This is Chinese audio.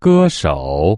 歌手。